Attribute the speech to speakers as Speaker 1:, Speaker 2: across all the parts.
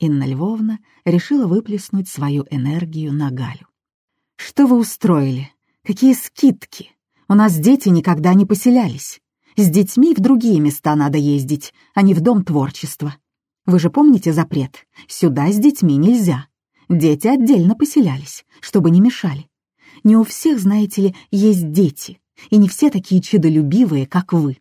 Speaker 1: Инна Львовна решила выплеснуть свою энергию на Галю. «Что вы устроили? Какие скидки? У нас дети никогда не поселялись. С детьми в другие места надо ездить, а не в дом творчества. Вы же помните запрет? Сюда с детьми нельзя. Дети отдельно поселялись, чтобы не мешали. Не у всех, знаете ли, есть дети, и не все такие чудолюбивые, как вы.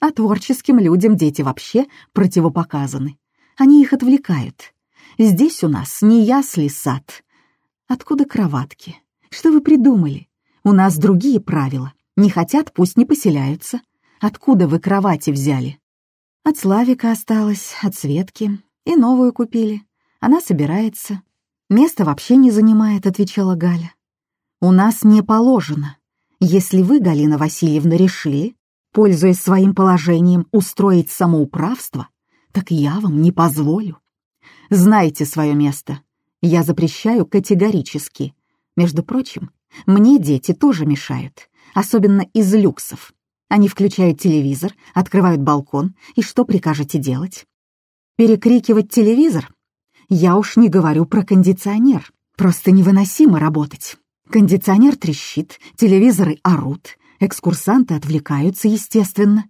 Speaker 1: А творческим людям дети вообще противопоказаны. Они их отвлекают. Здесь у нас не ясли сад. Откуда кроватки? Что вы придумали? У нас другие правила. Не хотят, пусть не поселяются. Откуда вы кровати взяли? От Славика осталось, от Светки. И новую купили. Она собирается. Место вообще не занимает, отвечала Галя. У нас не положено. Если вы, Галина Васильевна, решили, пользуясь своим положением, устроить самоуправство, так я вам не позволю. Знайте свое место. Я запрещаю категорически. Между прочим, мне дети тоже мешают, особенно из люксов. Они включают телевизор, открывают балкон, и что прикажете делать? Перекрикивать телевизор? Я уж не говорю про кондиционер. Просто невыносимо работать. Кондиционер трещит, телевизоры орут, экскурсанты отвлекаются, естественно.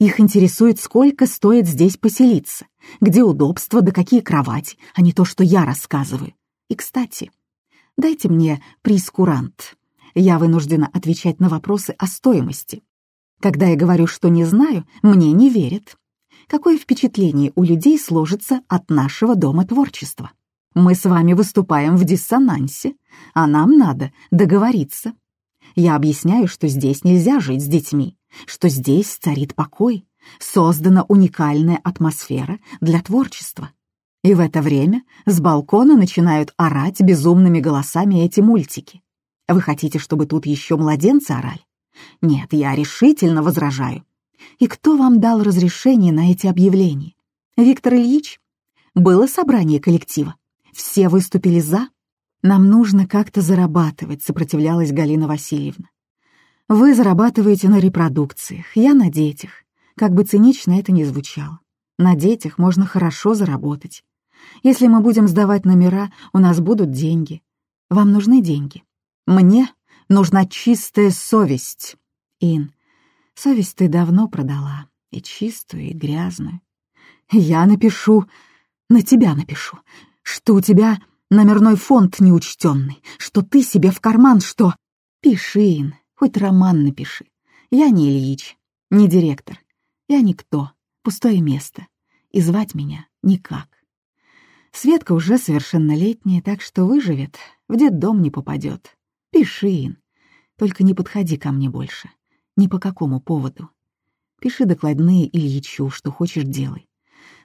Speaker 1: Их интересует, сколько стоит здесь поселиться, где удобства, да какие кровати, а не то, что я рассказываю. И, кстати, дайте мне прескурант. Я вынуждена отвечать на вопросы о стоимости. Когда я говорю, что не знаю, мне не верят. Какое впечатление у людей сложится от нашего дома творчества? Мы с вами выступаем в диссонансе, а нам надо договориться. Я объясняю, что здесь нельзя жить с детьми, что здесь царит покой, создана уникальная атмосфера для творчества. И в это время с балкона начинают орать безумными голосами эти мультики. Вы хотите, чтобы тут еще младенцы орали? Нет, я решительно возражаю. И кто вам дал разрешение на эти объявления? Виктор Ильич? Было собрание коллектива. Все выступили «за». Нам нужно как-то зарабатывать, сопротивлялась Галина Васильевна. Вы зарабатываете на репродукциях, я на детях. Как бы цинично это ни звучало. На детях можно хорошо заработать. Если мы будем сдавать номера, у нас будут деньги. Вам нужны деньги? Мне Нужна чистая совесть. Ин, совесть ты давно продала. И чистую, и грязную. Я напишу, на тебя напишу, что у тебя номерной фонд неучтенный, что ты себе в карман, что... Пиши, Ин, хоть роман напиши. Я не Ильич, не директор. Я никто, пустое место. И звать меня никак. Светка уже совершеннолетняя, так что выживет, в детдом не попадет. Пиши, Ин. Только не подходи ко мне больше. Ни по какому поводу. Пиши докладные Ильичу, что хочешь делай.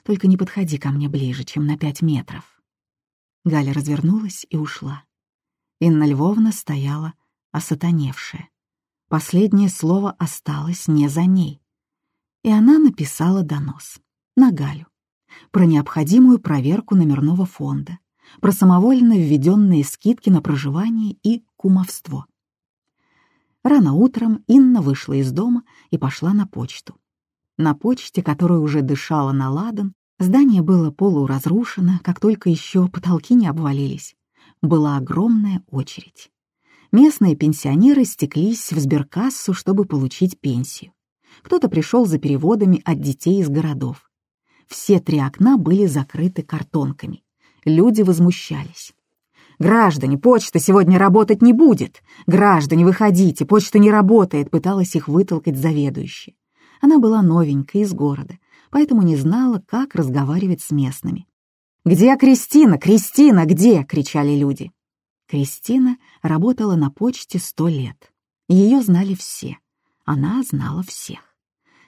Speaker 1: Только не подходи ко мне ближе, чем на пять метров. Галя развернулась и ушла. Инна Львовна стояла, осатаневшая. Последнее слово осталось не за ней. И она написала донос на Галю про необходимую проверку номерного фонда, про самовольно введенные скидки на проживание и кумовство. Рано утром Инна вышла из дома и пошла на почту. На почте, которая уже дышала на ладан, здание было полуразрушено, как только еще потолки не обвалились. Была огромная очередь. Местные пенсионеры стеклись в сберкассу, чтобы получить пенсию. Кто-то пришел за переводами от детей из городов. Все три окна были закрыты картонками. Люди возмущались. «Граждане, почта сегодня работать не будет! Граждане, выходите, почта не работает!» пыталась их вытолкать заведующая. Она была новенькая из города, поэтому не знала, как разговаривать с местными. «Где Кристина? Кристина, где?» — кричали люди. Кристина работала на почте сто лет. Ее знали все. Она знала всех.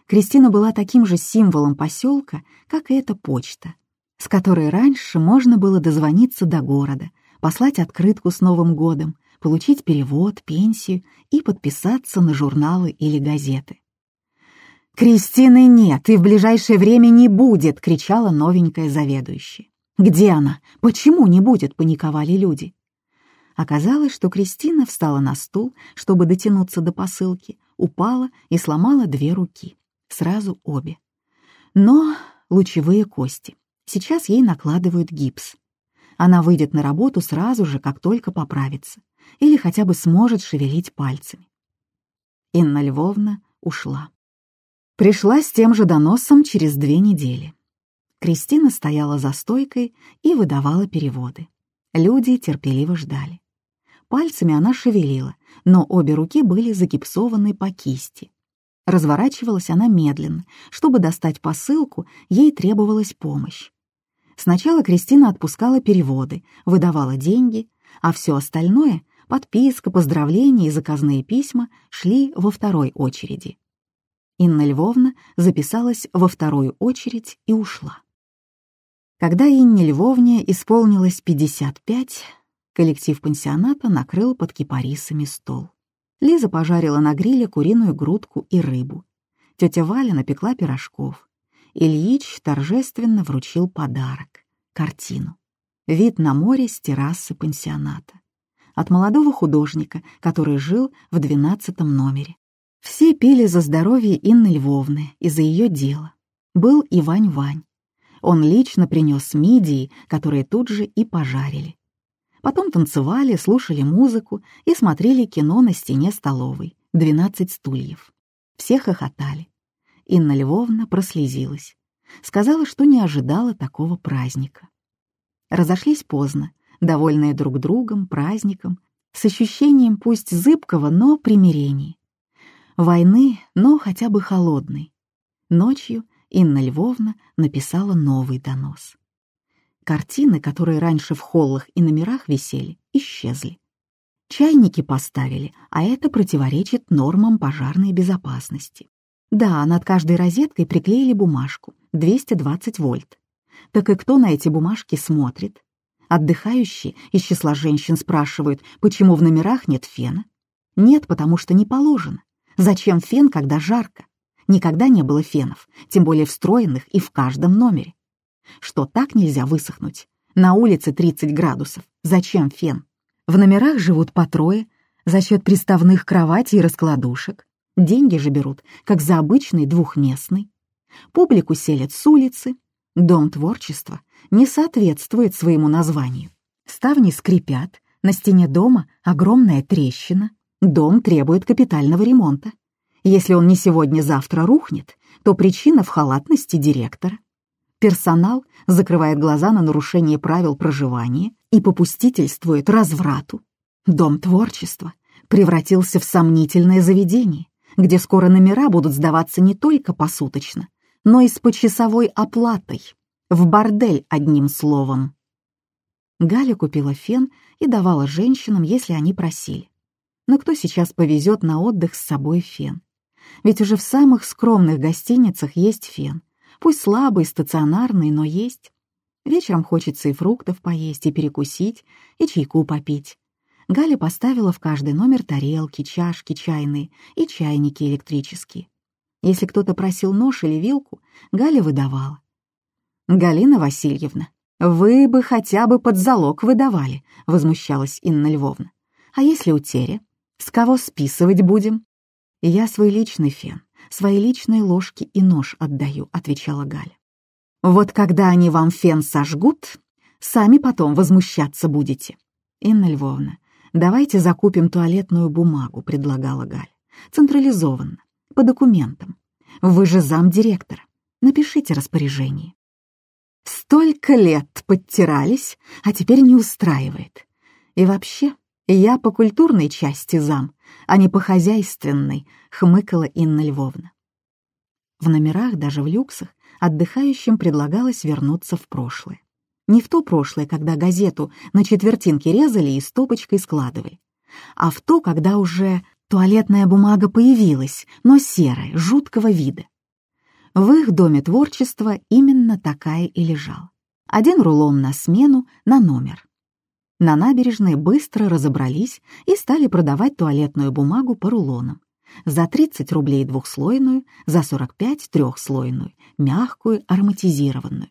Speaker 1: Кристина была таким же символом поселка, как и эта почта, с которой раньше можно было дозвониться до города, послать открытку с Новым годом, получить перевод, пенсию и подписаться на журналы или газеты. «Кристины нет и в ближайшее время не будет!» — кричала новенькая заведующая. «Где она? Почему не будет?» — паниковали люди. Оказалось, что Кристина встала на стул, чтобы дотянуться до посылки, упала и сломала две руки. Сразу обе. Но лучевые кости. Сейчас ей накладывают гипс. Она выйдет на работу сразу же, как только поправится, или хотя бы сможет шевелить пальцами. Инна Львовна ушла. Пришла с тем же доносом через две недели. Кристина стояла за стойкой и выдавала переводы. Люди терпеливо ждали. Пальцами она шевелила, но обе руки были загипсованы по кисти. Разворачивалась она медленно. Чтобы достать посылку, ей требовалась помощь. Сначала Кристина отпускала переводы, выдавала деньги, а все остальное — подписка, поздравления и заказные письма — шли во второй очереди. Инна Львовна записалась во вторую очередь и ушла. Когда Инне Львовне исполнилось 55, коллектив пансионата накрыл под кипарисами стол. Лиза пожарила на гриле куриную грудку и рыбу. Тетя Валя напекла пирожков. Ильич торжественно вручил подарок — картину. Вид на море с террасы пансионата. От молодого художника, который жил в двенадцатом номере. Все пили за здоровье Инны Львовны и за ее дело. Был и Вань-Вань. Он лично принес мидии, которые тут же и пожарили. Потом танцевали, слушали музыку и смотрели кино на стене столовой «Двенадцать стульев». Все хохотали. Инна Львовна прослезилась. Сказала, что не ожидала такого праздника. Разошлись поздно, довольные друг другом, праздником, с ощущением пусть зыбкого, но примирения. Войны, но хотя бы холодной. Ночью Инна Львовна написала новый донос. Картины, которые раньше в холлах и номерах висели, исчезли. Чайники поставили, а это противоречит нормам пожарной безопасности. Да, над каждой розеткой приклеили бумажку 220 вольт. Так и кто на эти бумажки смотрит? Отдыхающие из числа женщин спрашивают, почему в номерах нет фена. Нет, потому что не положено. Зачем фен, когда жарко? Никогда не было фенов, тем более встроенных и в каждом номере. Что так нельзя высохнуть? На улице 30 градусов. Зачем фен? В номерах живут по трое, за счет приставных кроватей и раскладушек. Деньги же берут, как за обычный двухместный. Публику селят с улицы. Дом творчества не соответствует своему названию. Ставни скрипят, на стене дома огромная трещина. Дом требует капитального ремонта. Если он не сегодня-завтра рухнет, то причина в халатности директора. Персонал закрывает глаза на нарушение правил проживания и попустительствует разврату. Дом творчества превратился в сомнительное заведение где скоро номера будут сдаваться не только посуточно, но и с почасовой оплатой. В бордель, одним словом. Галя купила фен и давала женщинам, если они просили. Но кто сейчас повезет на отдых с собой фен? Ведь уже в самых скромных гостиницах есть фен. Пусть слабый, стационарный, но есть. Вечером хочется и фруктов поесть, и перекусить, и чайку попить. Галя поставила в каждый номер тарелки, чашки чайные и чайники электрические. Если кто-то просил нож или вилку, Галя выдавала. «Галина Васильевна, вы бы хотя бы под залог выдавали», — возмущалась Инна Львовна. «А если утеря? С кого списывать будем?» «Я свой личный фен, свои личные ложки и нож отдаю», — отвечала Галя. «Вот когда они вам фен сожгут, сами потом возмущаться будете». «Инна Львовна, «Давайте закупим туалетную бумагу», — предлагала Галь. «Централизованно, по документам. Вы же замдиректора. Напишите распоряжение». «Столько лет подтирались, а теперь не устраивает. И вообще, я по культурной части зам, а не по хозяйственной», — хмыкала Инна Львовна. В номерах, даже в люксах, отдыхающим предлагалось вернуться в прошлое. Не в то прошлое, когда газету на четвертинки резали и стопочкой складывали, а в то, когда уже туалетная бумага появилась, но серая, жуткого вида. В их доме творчества именно такая и лежала. Один рулон на смену, на номер. На набережной быстро разобрались и стали продавать туалетную бумагу по рулонам. За 30 рублей двухслойную, за 45 трехслойную, мягкую, ароматизированную.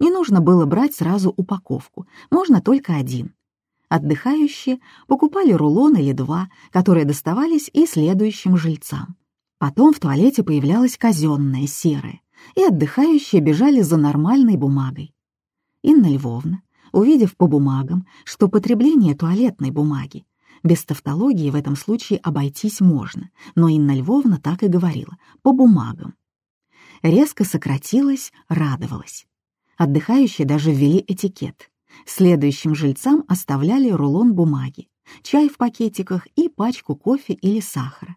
Speaker 1: Не нужно было брать сразу упаковку, можно только один. Отдыхающие покупали рулон или два, которые доставались и следующим жильцам. Потом в туалете появлялась казенная, серая, и отдыхающие бежали за нормальной бумагой. Инна Львовна, увидев по бумагам, что потребление туалетной бумаги без тавтологии в этом случае обойтись можно, но Инна Львовна так и говорила — по бумагам. Резко сократилась, радовалась. Отдыхающие даже ввели этикет. Следующим жильцам оставляли рулон бумаги, чай в пакетиках и пачку кофе или сахара.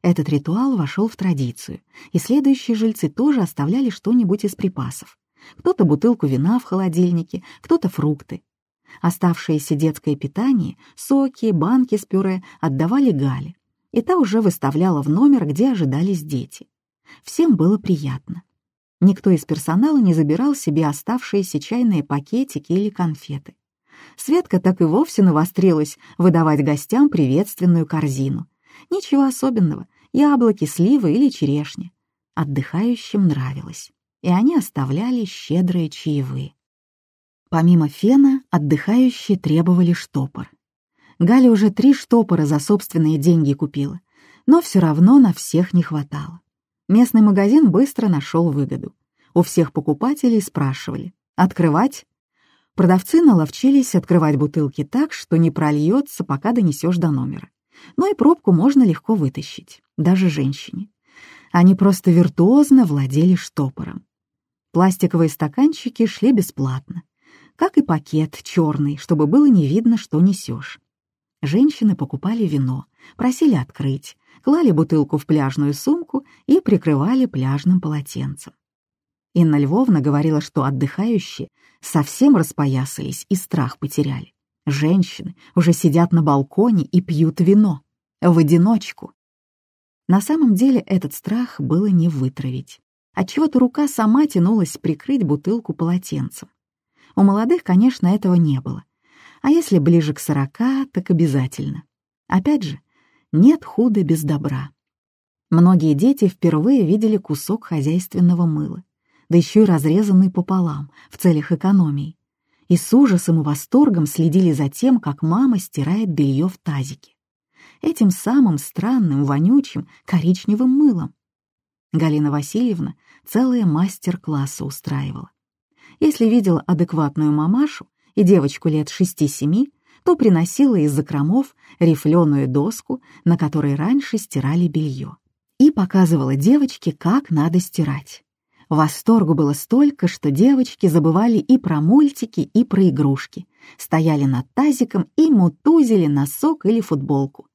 Speaker 1: Этот ритуал вошел в традицию, и следующие жильцы тоже оставляли что-нибудь из припасов. Кто-то бутылку вина в холодильнике, кто-то фрукты. Оставшееся детское питание, соки, банки с пюре отдавали Гале, и та уже выставляла в номер, где ожидались дети. Всем было приятно. Никто из персонала не забирал себе оставшиеся чайные пакетики или конфеты. Светка так и вовсе навострилась выдавать гостям приветственную корзину. Ничего особенного, яблоки, сливы или черешни. Отдыхающим нравилось, и они оставляли щедрые чаевые. Помимо фена, отдыхающие требовали штопор. Галя уже три штопора за собственные деньги купила, но все равно на всех не хватало. Местный магазин быстро нашел выгоду. У всех покупателей спрашивали «Открывать?». Продавцы наловчились открывать бутылки так, что не прольется, пока донесешь до номера. Но и пробку можно легко вытащить, даже женщине. Они просто виртуозно владели штопором. Пластиковые стаканчики шли бесплатно, как и пакет черный, чтобы было не видно, что несешь. Женщины покупали вино, просили открыть, клали бутылку в пляжную сумку и прикрывали пляжным полотенцем. Инна Львовна говорила, что отдыхающие совсем распоясались и страх потеряли. Женщины уже сидят на балконе и пьют вино. В одиночку. На самом деле этот страх было не вытравить. Отчего-то рука сама тянулась прикрыть бутылку полотенцем. У молодых, конечно, этого не было. А если ближе к сорока, так обязательно. Опять же, нет худа без добра. Многие дети впервые видели кусок хозяйственного мыла, да еще и разрезанный пополам, в целях экономии, и с ужасом и восторгом следили за тем, как мама стирает белье в тазике. Этим самым странным, вонючим, коричневым мылом. Галина Васильевна целые мастер-классы устраивала. Если видела адекватную мамашу и девочку лет шести-семи, то приносила из закромов рифленую доску, на которой раньше стирали белье, и показывала девочке, как надо стирать. Восторгу было столько, что девочки забывали и про мультики, и про игрушки, стояли над тазиком и мутузили носок или футболку.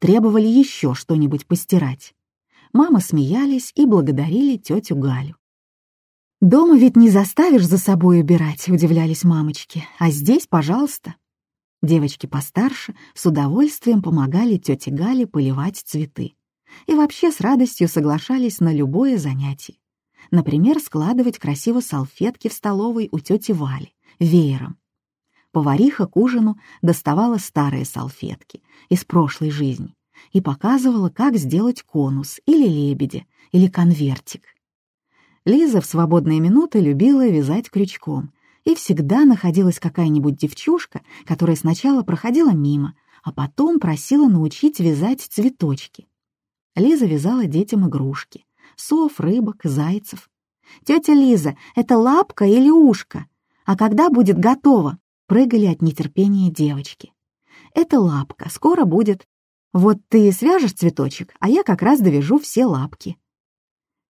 Speaker 1: Требовали еще что-нибудь постирать. Мамы смеялись и благодарили тетю Галю. «Дома ведь не заставишь за собой убирать», — удивлялись мамочки. «А здесь, пожалуйста». Девочки постарше с удовольствием помогали тете Гале поливать цветы. И вообще с радостью соглашались на любое занятие. Например, складывать красиво салфетки в столовой у тети Вали, веером. Повариха к ужину доставала старые салфетки из прошлой жизни и показывала, как сделать конус или лебедя, или конвертик. Лиза в свободные минуты любила вязать крючком, и всегда находилась какая-нибудь девчушка, которая сначала проходила мимо, а потом просила научить вязать цветочки. Лиза вязала детям игрушки — сов, рыбок, зайцев. «Тетя Лиза, это лапка или ушко? А когда будет готово?» Прыгали от нетерпения девочки. «Это лапка, скоро будет. Вот ты свяжешь цветочек, а я как раз довяжу все лапки».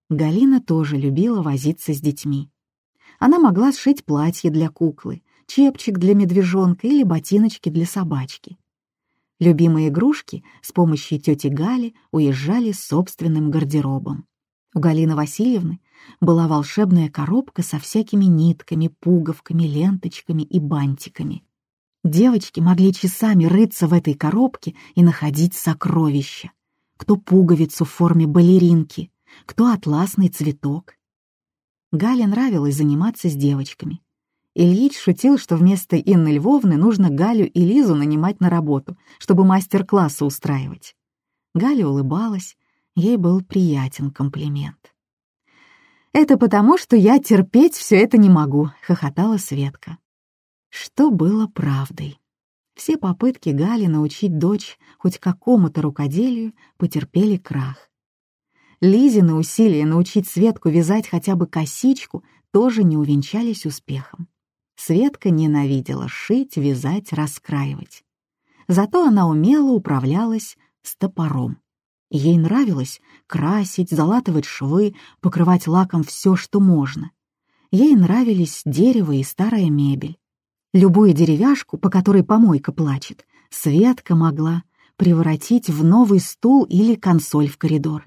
Speaker 1: Галина тоже любила возиться с детьми. Она могла сшить платье для куклы, чепчик для медвежонка или ботиночки для собачки. Любимые игрушки с помощью тети Гали уезжали с собственным гардеробом. У Галины Васильевны была волшебная коробка со всякими нитками, пуговками, ленточками и бантиками. Девочки могли часами рыться в этой коробке и находить сокровища. Кто пуговицу в форме балеринки, кто атласный цветок. Гале нравилось заниматься с девочками. Ильич шутил, что вместо Инны Львовны нужно Галю и Лизу нанимать на работу, чтобы мастер-классы устраивать. Галя улыбалась, ей был приятен комплимент. «Это потому, что я терпеть все это не могу», — хохотала Светка. Что было правдой? Все попытки Гали научить дочь хоть какому-то рукоделию потерпели крах. Лизины усилия научить Светку вязать хотя бы косичку тоже не увенчались успехом. Светка ненавидела шить, вязать, раскраивать. Зато она умело управлялась с топором. Ей нравилось красить, залатывать швы, покрывать лаком все, что можно. Ей нравились дерево и старая мебель. Любую деревяшку, по которой помойка плачет, Светка могла превратить в новый стул или консоль в коридор.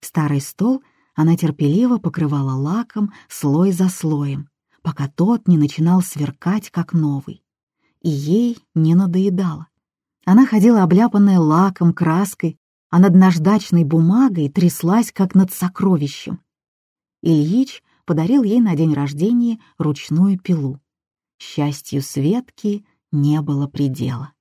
Speaker 1: Старый стол она терпеливо покрывала лаком слой за слоем, пока тот не начинал сверкать, как новый. И ей не надоедало. Она ходила обляпанная лаком, краской, а над наждачной бумагой тряслась, как над сокровищем. Ильич подарил ей на день рождения ручную пилу. Счастью Светки не было предела.